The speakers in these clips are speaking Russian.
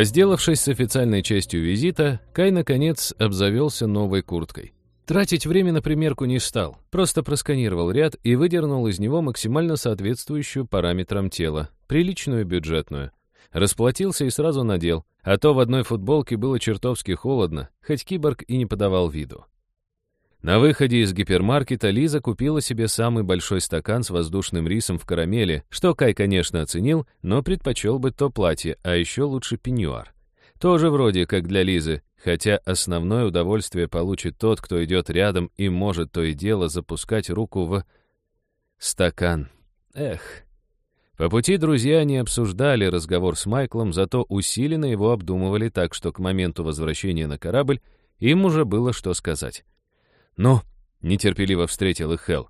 Разделавшись с официальной частью визита, Кай, наконец, обзавелся новой курткой. Тратить время на примерку не стал, просто просканировал ряд и выдернул из него максимально соответствующую параметрам тела, приличную бюджетную. Расплатился и сразу надел, а то в одной футболке было чертовски холодно, хоть киборг и не подавал виду. На выходе из гипермаркета Лиза купила себе самый большой стакан с воздушным рисом в карамели, что Кай, конечно, оценил, но предпочел бы то платье, а еще лучше пеньюар. Тоже вроде как для Лизы, хотя основное удовольствие получит тот, кто идет рядом и может то и дело запускать руку в... стакан. Эх. По пути друзья не обсуждали разговор с Майклом, зато усиленно его обдумывали так, что к моменту возвращения на корабль им уже было что сказать. «Ну?» — нетерпеливо встретил их Хелл.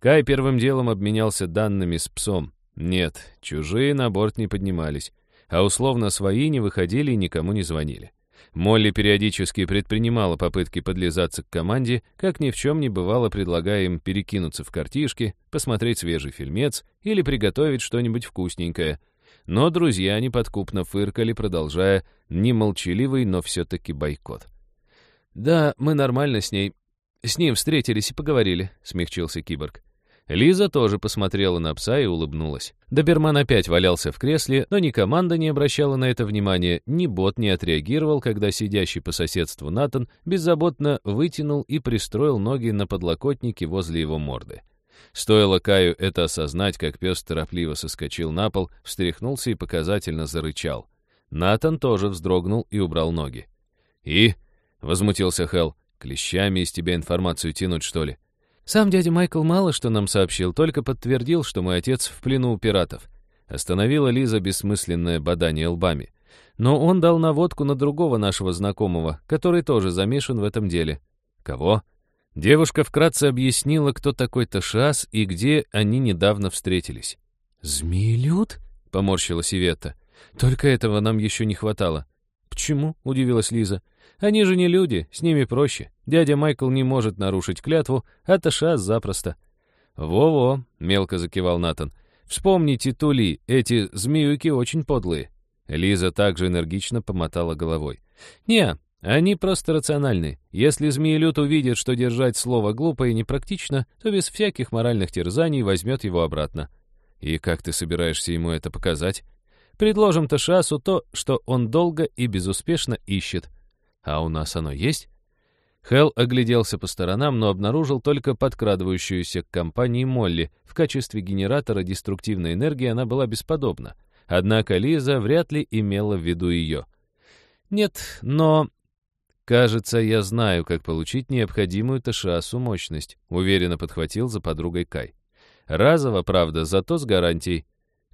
Кай первым делом обменялся данными с псом. Нет, чужие на борт не поднимались, а условно свои не выходили и никому не звонили. Молли периодически предпринимала попытки подлизаться к команде, как ни в чем не бывало, предлагая им перекинуться в картишки, посмотреть свежий фильмец или приготовить что-нибудь вкусненькое. Но друзья неподкупно фыркали, продолжая немолчаливый, но все-таки бойкот. «Да, мы нормально с ней. «С ним встретились и поговорили», — смягчился киборг. Лиза тоже посмотрела на пса и улыбнулась. Доберман опять валялся в кресле, но ни команда не обращала на это внимания, ни бот не отреагировал, когда сидящий по соседству Натан беззаботно вытянул и пристроил ноги на подлокотнике возле его морды. Стоило Каю это осознать, как пес торопливо соскочил на пол, встряхнулся и показательно зарычал. Натан тоже вздрогнул и убрал ноги. «И?» — возмутился Хелл. Клещами из тебя информацию тянуть, что ли? Сам дядя Майкл мало что нам сообщил, только подтвердил, что мой отец в плену у пиратов. Остановила Лиза бессмысленное бодание лбами. Но он дал наводку на другого нашего знакомого, который тоже замешан в этом деле. Кого? Девушка вкратце объяснила, кто такой Ташас и где они недавно встретились. «Змеелюд?» — поморщилась Иветта. «Только этого нам еще не хватало». «Почему?» — удивилась Лиза. Они же не люди, с ними проще. Дядя Майкл не может нарушить клятву, а Таша запросто. «Во-во», — мелко закивал Натан. «Вспомните Тули, эти змеюки очень подлые». Лиза также энергично помотала головой. «Не, они просто рациональны. Если змеелюд увидит, что держать слово глупо и непрактично, то без всяких моральных терзаний возьмет его обратно». «И как ты собираешься ему это показать?» «Предложим Ташасу то, что он долго и безуспешно ищет. А у нас оно есть? Хелл огляделся по сторонам, но обнаружил только подкрадывающуюся к компании Молли. В качестве генератора деструктивной энергии она была бесподобна. Однако Лиза вряд ли имела в виду ее. «Нет, но...» «Кажется, я знаю, как получить необходимую ТШАСу мощность», уверенно подхватил за подругой Кай. «Разово, правда, зато с гарантией».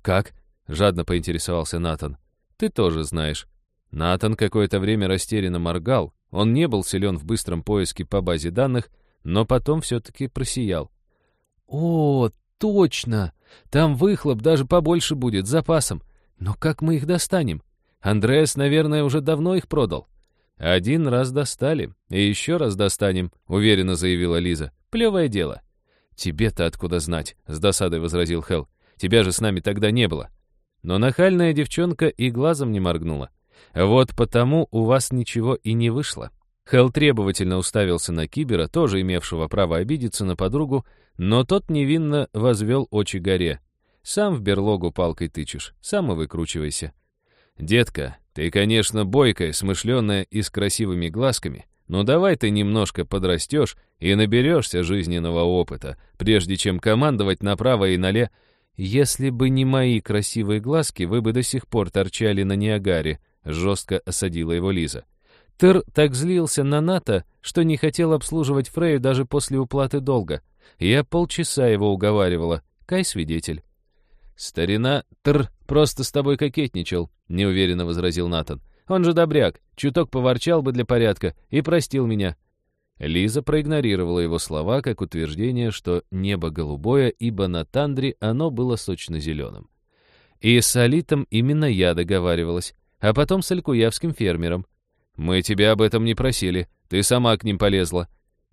«Как?» — жадно поинтересовался Натан. «Ты тоже знаешь». Натан какое-то время растерянно моргал. Он не был силен в быстром поиске по базе данных, но потом все-таки просиял. «О, точно! Там выхлоп даже побольше будет, с запасом. Но как мы их достанем? Андреас, наверное, уже давно их продал». «Один раз достали, и еще раз достанем», — уверенно заявила Лиза. «Плевое дело». «Тебе-то откуда знать?» — с досадой возразил Хелл. «Тебя же с нами тогда не было». Но нахальная девчонка и глазом не моргнула. Вот потому у вас ничего и не вышло. Хелл требовательно уставился на Кибера, тоже имевшего право обидеться на подругу, но тот невинно возвел очи горе. Сам в берлогу палкой тычешь, сам и выкручивайся. «Детка, ты, конечно, бойкая, смышленая и с красивыми глазками, но давай ты немножко подрастешь и наберешься жизненного опыта, прежде чем командовать направо и нале. Если бы не мои красивые глазки, вы бы до сих пор торчали на Ниагаре, жестко осадила его Лиза. Тыр так злился на НАТО, что не хотел обслуживать Фрею даже после уплаты долга. Я полчаса его уговаривала. Кай свидетель. «Старина Тр просто с тобой кокетничал», — неуверенно возразил Натан. «Он же добряк, чуток поворчал бы для порядка и простил меня». Лиза проигнорировала его слова как утверждение, что небо голубое, ибо на Тандре оно было сочно-зеленым. И с Алитом именно я договаривалась а потом с алькуявским фермером. «Мы тебя об этом не просили, ты сама к ним полезла».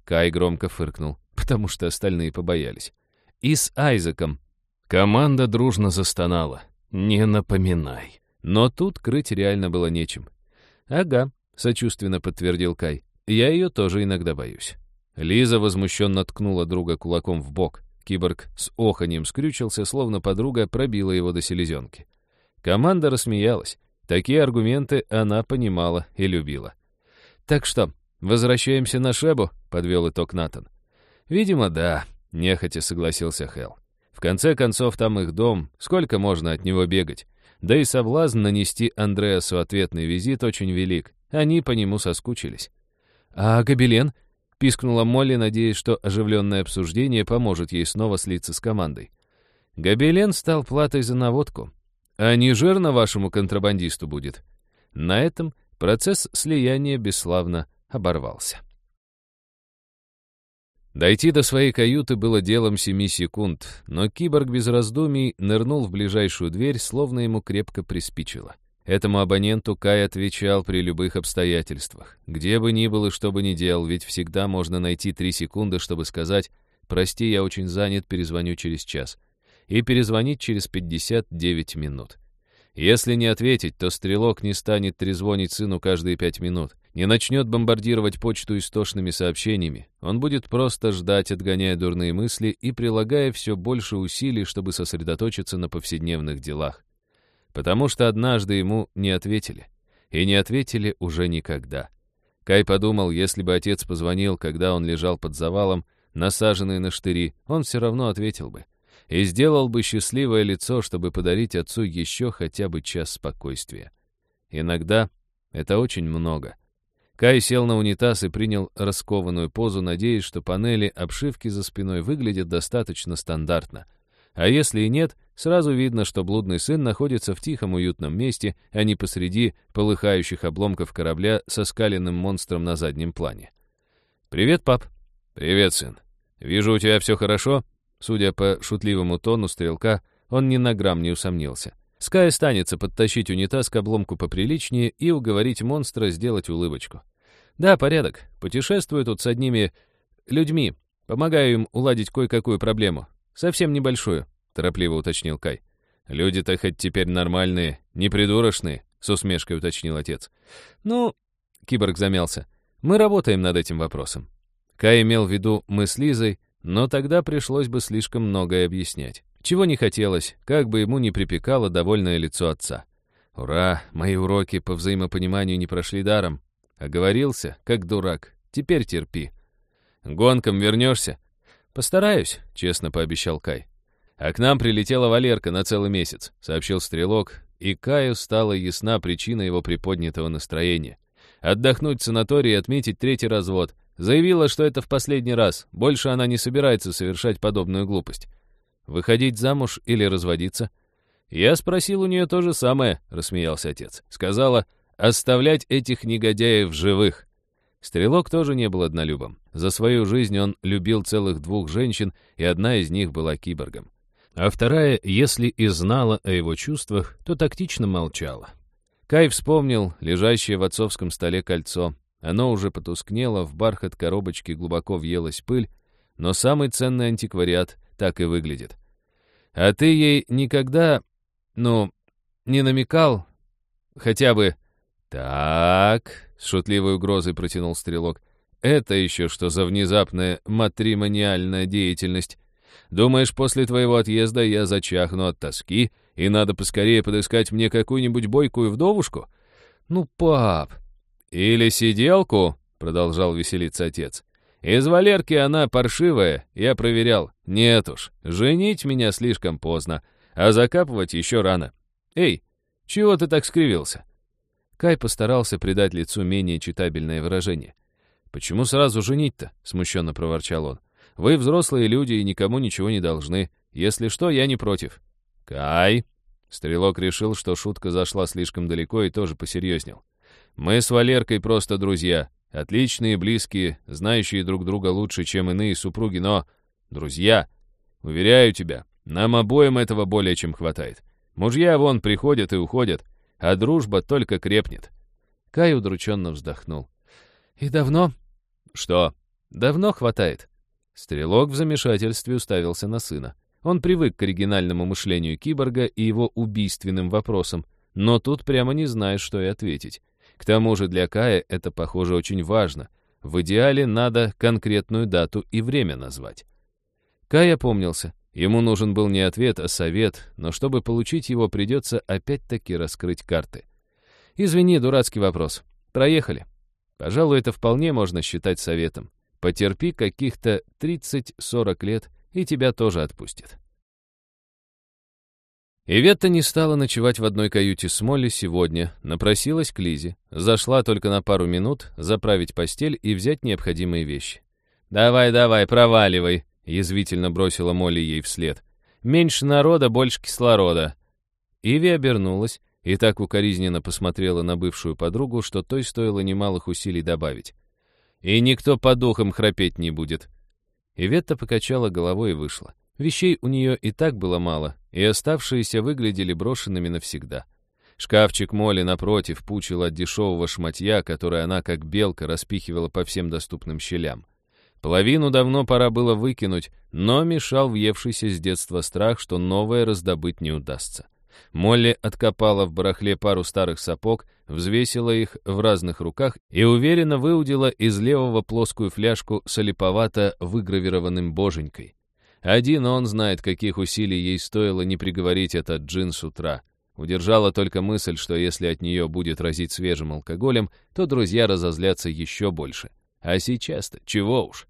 Кай громко фыркнул, потому что остальные побоялись. «И с Айзеком». Команда дружно застонала. «Не напоминай». Но тут крыть реально было нечем. «Ага», — сочувственно подтвердил Кай. «Я ее тоже иногда боюсь». Лиза возмущенно ткнула друга кулаком в бок. Киборг с оханьем скрючился, словно подруга пробила его до селезенки. Команда рассмеялась. Такие аргументы она понимала и любила. «Так что, возвращаемся на Шебу?» — подвел итог Натан. «Видимо, да», — нехотя согласился Хелл. «В конце концов, там их дом, сколько можно от него бегать? Да и соблазн нанести Андреасу ответный визит очень велик. Они по нему соскучились». «А Гобелен?» — пискнула Молли, надеясь, что оживленное обсуждение поможет ей снова слиться с командой. Гобелен стал платой за наводку. А не жирно вашему контрабандисту будет. На этом процесс слияния бесславно оборвался. Дойти до своей каюты было делом семи секунд, но киборг без раздумий нырнул в ближайшую дверь, словно ему крепко приспичило. Этому абоненту Кай отвечал при любых обстоятельствах. Где бы ни был и что бы ни делал, ведь всегда можно найти три секунды, чтобы сказать «Прости, я очень занят, перезвоню через час» и перезвонить через 59 минут. Если не ответить, то стрелок не станет трезвонить сыну каждые пять минут, не начнет бомбардировать почту истошными сообщениями. Он будет просто ждать, отгоняя дурные мысли и прилагая все больше усилий, чтобы сосредоточиться на повседневных делах. Потому что однажды ему не ответили. И не ответили уже никогда. Кай подумал, если бы отец позвонил, когда он лежал под завалом, насаженный на штыри, он все равно ответил бы и сделал бы счастливое лицо, чтобы подарить отцу еще хотя бы час спокойствия. Иногда это очень много. Кай сел на унитаз и принял раскованную позу, надеясь, что панели обшивки за спиной выглядят достаточно стандартно. А если и нет, сразу видно, что блудный сын находится в тихом уютном месте, а не посреди полыхающих обломков корабля со скаленным монстром на заднем плане. «Привет, пап». «Привет, сын. Вижу, у тебя все хорошо?» Судя по шутливому тону стрелка, он ни на грамм не усомнился. Скай останется подтащить унитаз к обломку поприличнее и уговорить монстра сделать улыбочку. Да, порядок. Путешествую тут с одними людьми. Помогаю им уладить кое-какую проблему. Совсем небольшую, торопливо уточнил Кай. Люди-то хоть теперь нормальные, не придурочные, с усмешкой уточнил отец. Ну, киборг замялся. Мы работаем над этим вопросом. Кай имел в виду мы с Лизой, но тогда пришлось бы слишком многое объяснять. Чего не хотелось, как бы ему не припекало довольное лицо отца. «Ура! Мои уроки по взаимопониманию не прошли даром. Оговорился, как дурак. Теперь терпи. Гонкам вернешься?» «Постараюсь», — честно пообещал Кай. «А к нам прилетела Валерка на целый месяц», — сообщил Стрелок, и Каю стала ясна причина его приподнятого настроения. Отдохнуть в санатории и отметить третий развод. Заявила, что это в последний раз. Больше она не собирается совершать подобную глупость. Выходить замуж или разводиться? Я спросил у нее то же самое, рассмеялся отец. Сказала, оставлять этих негодяев живых. Стрелок тоже не был однолюбом. За свою жизнь он любил целых двух женщин, и одна из них была киборгом. А вторая, если и знала о его чувствах, то тактично молчала. Кай вспомнил лежащее в отцовском столе кольцо, оно уже потускнело, в бархат коробочки глубоко въелась пыль, но самый ценный антиквариат так и выглядит. А ты ей никогда, ну, не намекал? Хотя бы... Так, с шутливой угрозой протянул стрелок. Это еще что за внезапная матримониальная деятельность? Думаешь, после твоего отъезда я зачахну от тоски, и надо поскорее подыскать мне какую-нибудь бойкую вдовушку? Ну, пап, «Или сиделку», — продолжал веселиться отец. «Из Валерки она паршивая, я проверял. Нет уж, женить меня слишком поздно, а закапывать еще рано. Эй, чего ты так скривился?» Кай постарался придать лицу менее читабельное выражение. «Почему сразу женить-то?» — смущенно проворчал он. «Вы взрослые люди и никому ничего не должны. Если что, я не против». «Кай!» Стрелок решил, что шутка зашла слишком далеко и тоже посерьезнел. Мы с Валеркой просто друзья. Отличные, близкие, знающие друг друга лучше, чем иные супруги, но... Друзья, уверяю тебя, нам обоим этого более чем хватает. Мужья вон приходят и уходят, а дружба только крепнет. Кай удрученно вздохнул. «И давно?» «Что?» «Давно хватает». Стрелок в замешательстве уставился на сына. Он привык к оригинальному мышлению киборга и его убийственным вопросам, но тут прямо не знаешь, что и ответить. К тому же для Кая это, похоже, очень важно. В идеале надо конкретную дату и время назвать. Кай опомнился. Ему нужен был не ответ, а совет, но чтобы получить его, придется опять-таки раскрыть карты. «Извини, дурацкий вопрос. Проехали». Пожалуй, это вполне можно считать советом. Потерпи каких-то 30-40 лет, и тебя тоже отпустят. Иветта не стала ночевать в одной каюте с Молли сегодня, напросилась к Лизе, зашла только на пару минут, заправить постель и взять необходимые вещи. «Давай, давай, проваливай», — язвительно бросила Молли ей вслед. «Меньше народа, больше кислорода». Иви обернулась и так укоризненно посмотрела на бывшую подругу, что той стоило немалых усилий добавить. «И никто по духам храпеть не будет». Иветта покачала головой и вышла. Вещей у нее и так было мало, и оставшиеся выглядели брошенными навсегда. Шкафчик Молли, напротив, пучил от дешевого шматья, которое она, как белка, распихивала по всем доступным щелям. Половину давно пора было выкинуть, но мешал въевшийся с детства страх, что новое раздобыть не удастся. Молли откопала в барахле пару старых сапог, взвесила их в разных руках и уверенно выудила из левого плоскую фляжку с олиповато выгравированным боженькой. Один он знает, каких усилий ей стоило не приговорить этот джин с утра. Удержала только мысль, что если от нее будет разить свежим алкоголем, то друзья разозлятся еще больше. А сейчас-то чего уж.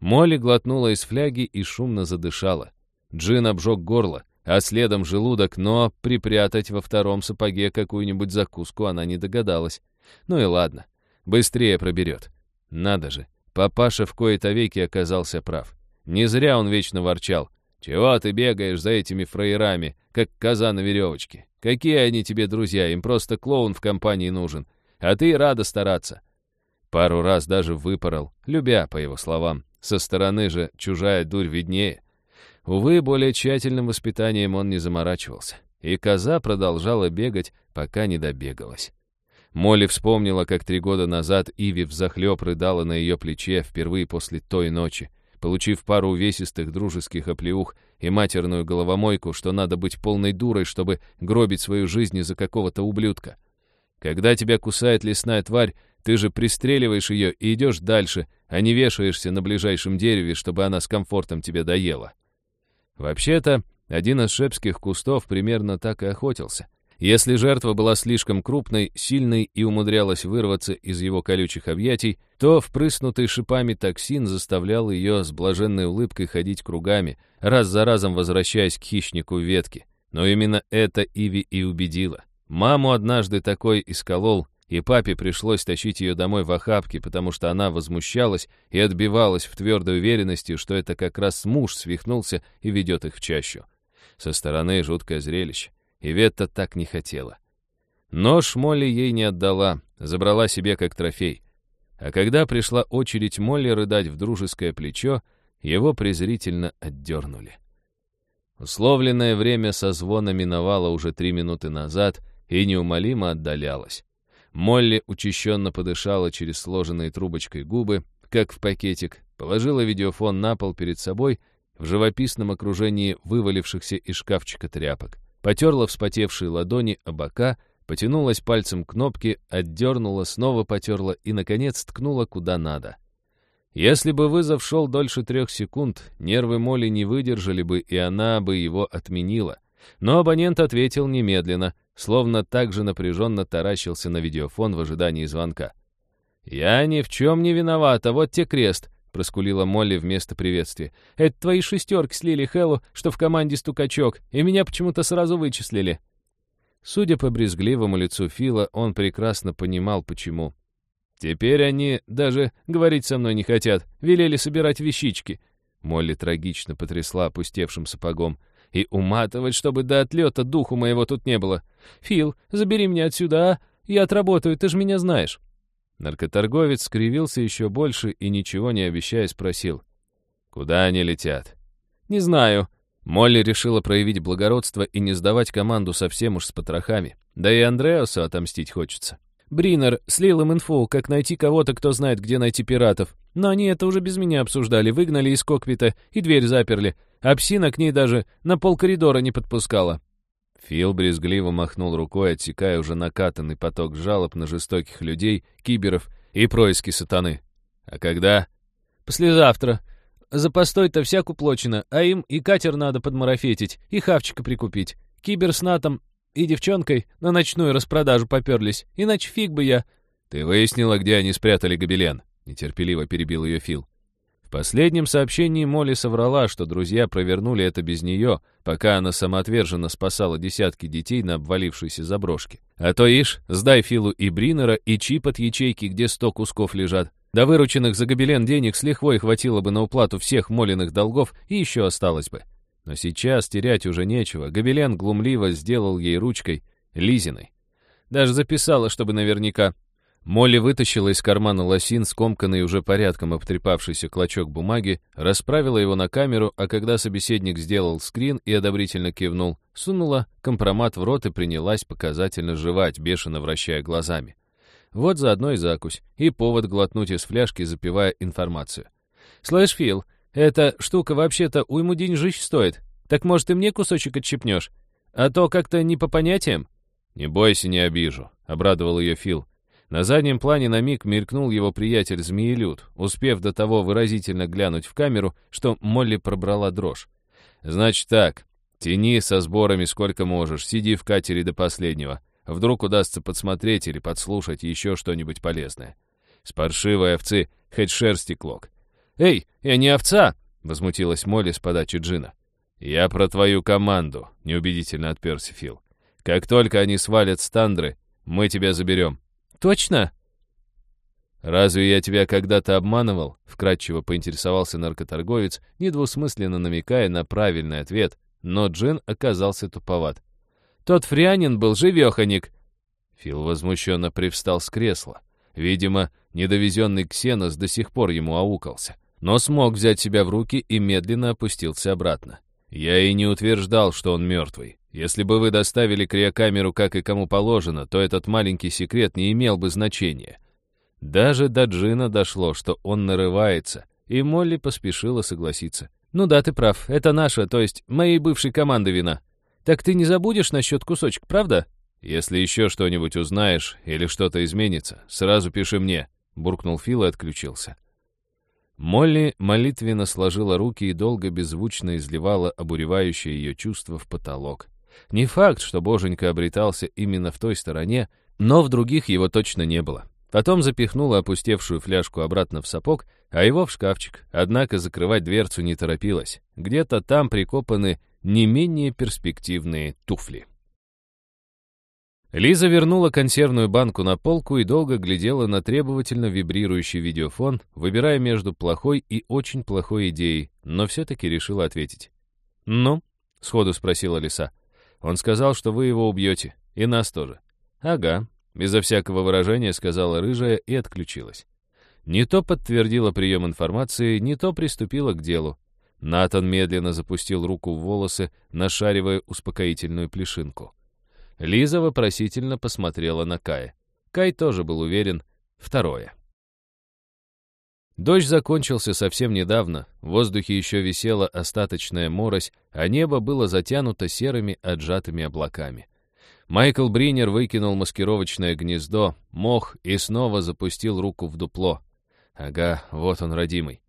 Молли глотнула из фляги и шумно задышала. Джин обжег горло, а следом желудок, но припрятать во втором сапоге какую-нибудь закуску она не догадалась. Ну и ладно, быстрее проберет. Надо же, папаша в кои-то веки оказался прав. Не зря он вечно ворчал. «Чего ты бегаешь за этими фраерами, как коза на веревочке? Какие они тебе друзья, им просто клоун в компании нужен. А ты рада стараться». Пару раз даже выпорол, любя, по его словам, со стороны же чужая дурь виднее. Увы, более тщательным воспитанием он не заморачивался. И коза продолжала бегать, пока не добегалась. Молли вспомнила, как три года назад Иви взахлеб рыдала на ее плече впервые после той ночи, получив пару увесистых дружеских оплеух и матерную головомойку, что надо быть полной дурой, чтобы гробить свою жизнь из-за какого-то ублюдка. Когда тебя кусает лесная тварь, ты же пристреливаешь ее и идешь дальше, а не вешаешься на ближайшем дереве, чтобы она с комфортом тебе доела. Вообще-то, один из шепских кустов примерно так и охотился. Если жертва была слишком крупной, сильной и умудрялась вырваться из его колючих объятий, то впрыснутый шипами токсин заставлял ее с блаженной улыбкой ходить кругами, раз за разом возвращаясь к хищнику ветки. Но именно это Иви и убедило. Маму однажды такой исколол, и папе пришлось тащить ее домой в охапке, потому что она возмущалась и отбивалась в твердой уверенности, что это как раз муж свихнулся и ведет их в чащу. Со стороны жуткое зрелище, и Ветта так не хотела. Нож Молли ей не отдала, забрала себе как трофей. А когда пришла очередь Молли рыдать в дружеское плечо, его презрительно отдернули. Условленное время созвона миновало уже три минуты назад и неумолимо отдалялось. Молли учащенно подышала через сложенные трубочкой губы, как в пакетик, положила видеофон на пол перед собой в живописном окружении вывалившихся из шкафчика тряпок, потерла вспотевшие ладони о бока, потянулась пальцем к кнопке, отдернула, снова потерла и, наконец, ткнула куда надо. Если бы вызов шел дольше трех секунд, нервы Молли не выдержали бы, и она бы его отменила. Но абонент ответил немедленно — словно так же напряженно таращился на видеофон в ожидании звонка. «Я ни в чем не виновата, вот те крест», — проскулила Молли вместо приветствия. «Это твои шестерки слили Хэллу, что в команде стукачок, и меня почему-то сразу вычислили». Судя по брезгливому лицу Фила, он прекрасно понимал, почему. «Теперь они даже говорить со мной не хотят, велели собирать вещички». Молли трагично потрясла опустевшим сапогом и уматывать, чтобы до отлета духу моего тут не было. Фил, забери меня отсюда, а? Я отработаю, ты же меня знаешь». Наркоторговец скривился еще больше и, ничего не обещая, спросил. «Куда они летят?» «Не знаю». Молли решила проявить благородство и не сдавать команду совсем уж с потрохами. Да и Андреасу отомстить хочется. Бринер слил им инфу, как найти кого-то, кто знает, где найти пиратов. Но они это уже без меня обсуждали, выгнали из кокпита и дверь заперли. А псина к ней даже на пол коридора не подпускала. Фил брезгливо махнул рукой, отсекая уже накатанный поток жалоб на жестоких людей, киберов и происки сатаны. «А когда?» «Послезавтра. За постой-то всяк уплочено, а им и катер надо подмарафетить, и хавчика прикупить. Кибер с Натом и девчонкой на ночную распродажу поперлись, иначе фиг бы я...» «Ты выяснила, где они спрятали гобелен?» — нетерпеливо перебил ее Фил. В последнем сообщении Молли соврала, что друзья провернули это без нее, пока она самоотверженно спасала десятки детей на обвалившейся заброшке. А то ишь, сдай Филу и Бринера, и чип от ячейки, где сто кусков лежат. До вырученных за гобелен денег с лихвой хватило бы на уплату всех Молиных долгов и еще осталось бы. Но сейчас терять уже нечего. Гобелен глумливо сделал ей ручкой, Лизиной. Даже записала, чтобы наверняка. Молли вытащила из кармана лосин скомканный уже порядком обтрепавшийся клочок бумаги, расправила его на камеру, а когда собеседник сделал скрин и одобрительно кивнул, сунула компромат в рот и принялась показательно жевать, бешено вращая глазами. Вот заодно и закусь, и повод глотнуть из фляжки, запивая информацию. «Слышь, Фил, эта штука вообще-то уйму деньжищ стоит. Так, может, и мне кусочек отщипнешь? А то как-то не по понятиям». «Не бойся, не обижу», — обрадовал ее Фил. На заднем плане на миг мелькнул его приятель Змеелюд, успев до того выразительно глянуть в камеру, что Молли пробрала дрожь. «Значит так, тяни со сборами сколько можешь, сиди в катере до последнего. Вдруг удастся подсмотреть или подслушать еще что-нибудь полезное. С овцы хоть шерсти клок». «Эй, я не овца!» — возмутилась Молли с подачи Джина. «Я про твою команду», — неубедительно отперся Фил. «Как только они свалят с тандры, мы тебя заберем». «Точно?» «Разве я тебя когда-то обманывал?» — вкратчиво поинтересовался наркоторговец, недвусмысленно намекая на правильный ответ, но Джин оказался туповат. «Тот фрианин был живеханик!» Фил возмущенно привстал с кресла. Видимо, недовезенный Ксенос до сих пор ему аукался, но смог взять себя в руки и медленно опустился обратно. Я и не утверждал, что он мертвый. Если бы вы доставили криокамеру, как и кому положено, то этот маленький секрет не имел бы значения. Даже до Джина дошло, что он нарывается, и Молли поспешила согласиться. «Ну да, ты прав, это наша, то есть моей бывшей команды вина. Так ты не забудешь насчет кусочек, правда?» «Если еще что-нибудь узнаешь или что-то изменится, сразу пиши мне», — буркнул Фил и отключился. Молли молитвенно сложила руки и долго беззвучно изливала обуревающее ее чувство в потолок. Не факт, что боженька обретался именно в той стороне, но в других его точно не было. Потом запихнула опустевшую фляжку обратно в сапог, а его в шкафчик, однако закрывать дверцу не торопилась. Где-то там прикопаны не менее перспективные туфли. Лиза вернула консервную банку на полку и долго глядела на требовательно вибрирующий видеофон, выбирая между плохой и очень плохой идеей, но все-таки решила ответить. «Ну?» — сходу спросила Лиса. Он сказал, что вы его убьете. И нас тоже. Ага. Безо всякого выражения сказала рыжая и отключилась. Не то подтвердила прием информации, не то приступила к делу. Натан медленно запустил руку в волосы, нашаривая успокоительную плешинку. Лиза вопросительно посмотрела на Кая. Кай тоже был уверен. Второе. Дождь закончился совсем недавно, в воздухе еще висела остаточная морось, а небо было затянуто серыми отжатыми облаками. Майкл Бринер выкинул маскировочное гнездо, мох и снова запустил руку в дупло. Ага, вот он, родимый.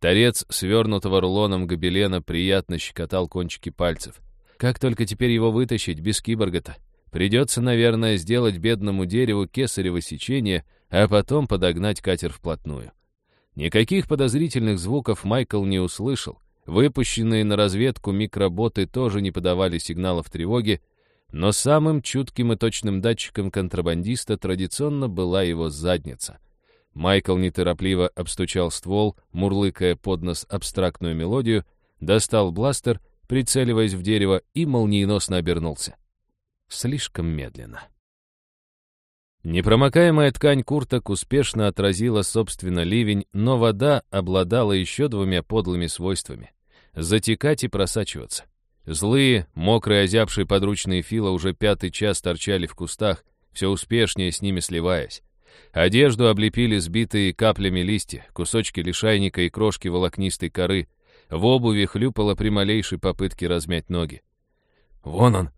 Торец, свернутого рулоном гобелена, приятно щекотал кончики пальцев. Как только теперь его вытащить без киборга-то? Придется, наверное, сделать бедному дереву кесарево сечение, а потом подогнать катер вплотную. Никаких подозрительных звуков Майкл не услышал. Выпущенные на разведку микроботы тоже не подавали сигналов тревоги, но самым чутким и точным датчиком контрабандиста традиционно была его задница. Майкл неторопливо обстучал ствол, мурлыкая под нос абстрактную мелодию, достал бластер, прицеливаясь в дерево, и молниеносно обернулся. Слишком медленно. Непромокаемая ткань курток успешно отразила, собственно, ливень, но вода обладала еще двумя подлыми свойствами — затекать и просачиваться. Злые, мокрые, озябшие подручные фила уже пятый час торчали в кустах, все успешнее с ними сливаясь. Одежду облепили сбитые каплями листья, кусочки лишайника и крошки волокнистой коры. В обуви хлюпало при малейшей попытке размять ноги. «Вон он!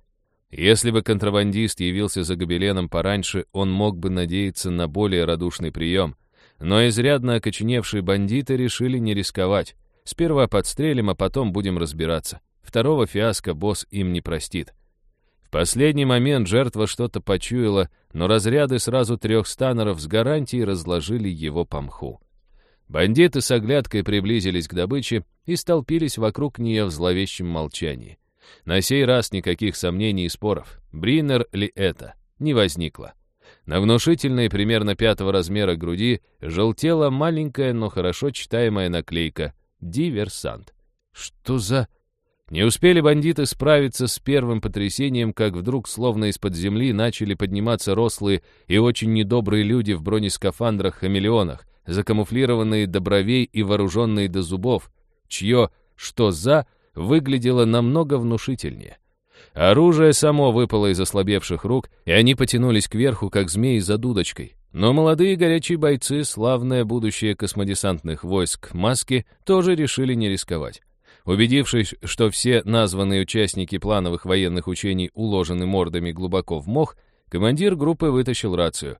Если бы контрабандист явился за гобеленом пораньше, он мог бы надеяться на более радушный прием. Но изрядно окоченевшие бандиты решили не рисковать. Сперва подстрелим, а потом будем разбираться. Второго фиаско босс им не простит. В последний момент жертва что-то почуяла, но разряды сразу трех станеров с гарантией разложили его по мху. Бандиты с оглядкой приблизились к добыче и столпились вокруг нее в зловещем молчании. На сей раз никаких сомнений и споров. Бринер ли это? Не возникло. На внушительной, примерно пятого размера груди желтела маленькая, но хорошо читаемая наклейка «Диверсант». Что за... Не успели бандиты справиться с первым потрясением, как вдруг, словно из-под земли, начали подниматься рослые и очень недобрые люди в бронескафандрах-хамелеонах, закамуфлированные до и вооруженные до зубов, чье «что за» выглядело намного внушительнее. Оружие само выпало из ослабевших рук, и они потянулись кверху, как змеи за дудочкой. Но молодые горячие бойцы, славное будущее космодесантных войск Маски, тоже решили не рисковать. Убедившись, что все названные участники плановых военных учений уложены мордами глубоко в мох, командир группы вытащил рацию.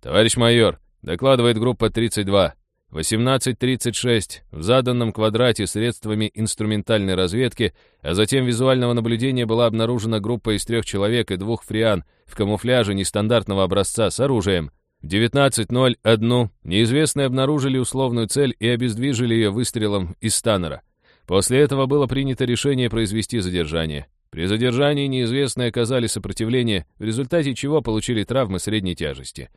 «Товарищ майор, докладывает группа 32. 18.36 в заданном квадрате средствами инструментальной разведки, а затем визуального наблюдения была обнаружена группа из трех человек и двух фриан в камуфляже нестандартного образца с оружием. В 19.01 неизвестные обнаружили условную цель и обездвижили ее выстрелом из станера. После этого было принято решение произвести задержание. При задержании неизвестные оказали сопротивление, в результате чего получили травмы средней тяжести.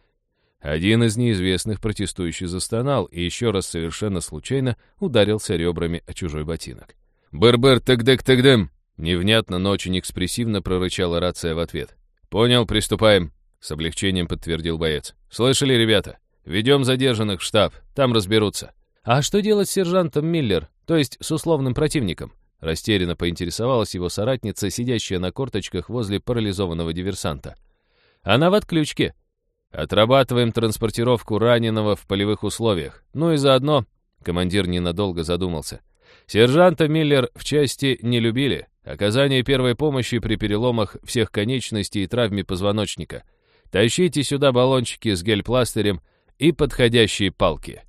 Один из неизвестных протестующих застонал и еще раз совершенно случайно ударился ребрами о чужой ботинок. «Бэр-бэр, тык-дык-тык-дым!» Невнятно, но очень экспрессивно прорычала рация в ответ. «Понял, приступаем», — с облегчением подтвердил боец. «Слышали, ребята? Ведем задержанных в штаб, там разберутся». «А что делать с сержантом Миллер, то есть с условным противником?» Растерянно поинтересовалась его соратница, сидящая на корточках возле парализованного диверсанта. «Она в отключке», Отрабатываем транспортировку раненого в полевых условиях. Ну и заодно...» Командир ненадолго задумался. «Сержанта Миллер в части не любили. Оказание первой помощи при переломах всех конечностей и травме позвоночника. Тащите сюда баллончики с гель-пластырем и подходящие палки».